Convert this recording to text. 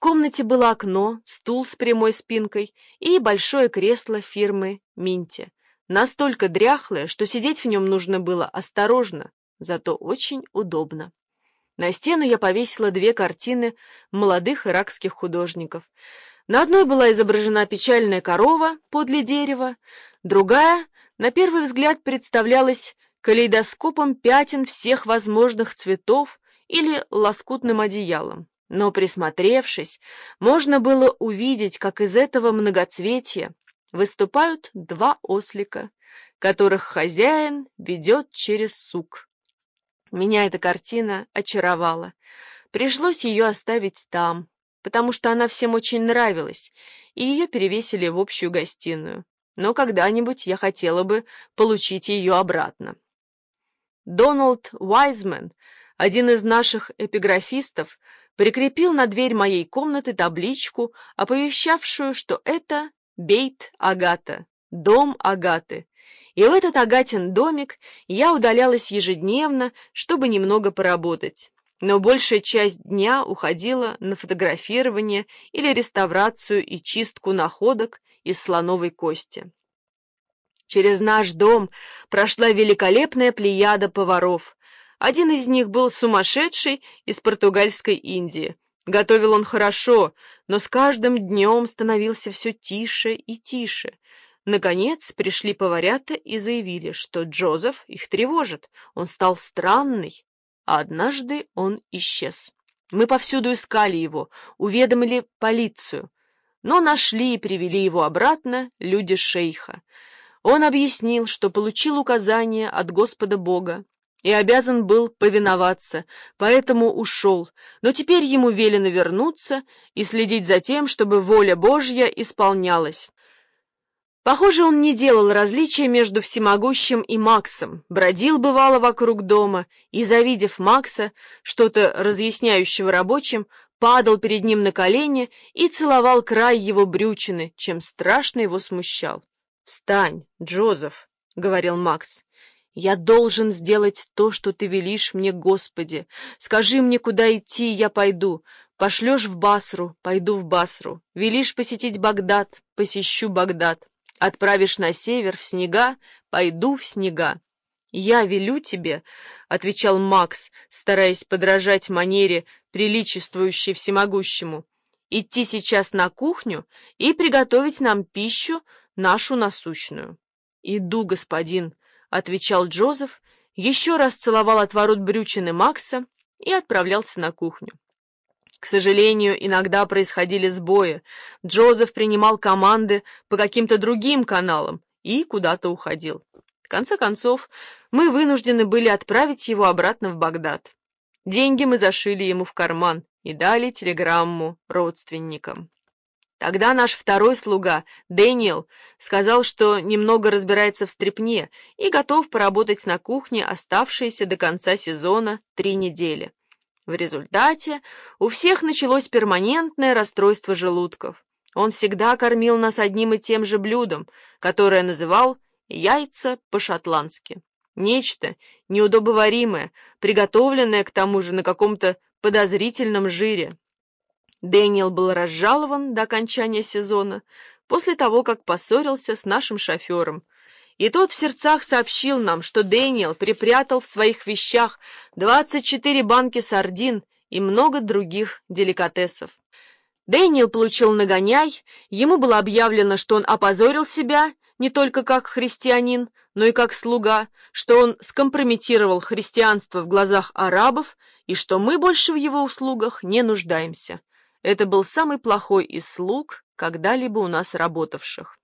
комнате было окно, стул с прямой спинкой и большое кресло фирмы «Минти». Настолько дряхлое, что сидеть в нем нужно было осторожно, зато очень удобно. На стену я повесила две картины молодых иракских художников. На одной была изображена печальная корова подле дерева, другая, на первый взгляд, представлялась калейдоскопом пятен всех возможных цветов или лоскутным одеялом. Но, присмотревшись, можно было увидеть, как из этого многоцветия выступают два ослика, которых хозяин ведет через сук. Меня эта картина очаровала. Пришлось ее оставить там, потому что она всем очень нравилась, и ее перевесили в общую гостиную. Но когда-нибудь я хотела бы получить ее обратно. Дональд Уайзмен, один из наших эпиграфистов, прикрепил на дверь моей комнаты табличку, оповещавшую, что это Бейт Агата, дом Агаты. И в этот Агатин домик я удалялась ежедневно, чтобы немного поработать. Но большая часть дня уходила на фотографирование или реставрацию и чистку находок из слоновой кости. Через наш дом прошла великолепная плеяда поваров, один из них был сумасшедший из португальской Индии. Готовил он хорошо, но с каждым днем становился все тише и тише. Наконец пришли поварята и заявили, что Джозеф их тревожит. Он стал странный, а однажды он исчез. Мы повсюду искали его, уведомили полицию, но нашли и привели его обратно люди шейха. Он объяснил, что получил указание от Господа Бога и обязан был повиноваться, поэтому ушел, но теперь ему велено вернуться и следить за тем, чтобы воля Божья исполнялась. Похоже, он не делал различия между всемогущим и Максом, бродил бывало вокруг дома и, завидев Макса, что-то разъясняющего рабочим, падал перед ним на колени и целовал край его брючины, чем страшно его смущал. «Встань, Джозеф», — говорил Макс, я должен сделать то, что ты велишь мне, Господи. Скажи мне, куда идти, я пойду. Пошлешь в Басру, пойду в Басру. Велишь посетить Багдад, посещу Багдад. Отправишь на север, в снега, пойду в снега. «Я велю тебе», — отвечал Макс, стараясь подражать манере, приличествующей всемогущему, «идти сейчас на кухню и приготовить нам пищу нашу насущную». «Иду, господин», — отвечал Джозеф, еще раз целовал отворот брючины Макса и отправлялся на кухню. К сожалению, иногда происходили сбои. Джозеф принимал команды по каким-то другим каналам и куда-то уходил. В конце концов, мы вынуждены были отправить его обратно в Багдад. Деньги мы зашили ему в карман и дали телеграмму родственникам. Тогда наш второй слуга, Дэниел, сказал, что немного разбирается в стряпне и готов поработать на кухне оставшиеся до конца сезона три недели. В результате у всех началось перманентное расстройство желудков. Он всегда кормил нас одним и тем же блюдом, которое называл «яйца по-шотландски». Нечто неудобоваримое, приготовленное к тому же на каком-то подозрительном жире. Дэниел был разжалован до окончания сезона после того, как поссорился с нашим шофером. И тот в сердцах сообщил нам, что Дэниел припрятал в своих вещах 24 банки сардин и много других деликатесов. Дэниел получил нагоняй, ему было объявлено, что он опозорил себя не только как христианин, но и как слуга, что он скомпрометировал христианство в глазах арабов и что мы больше в его услугах не нуждаемся. Это был самый плохой из слуг, когда-либо у нас работавших.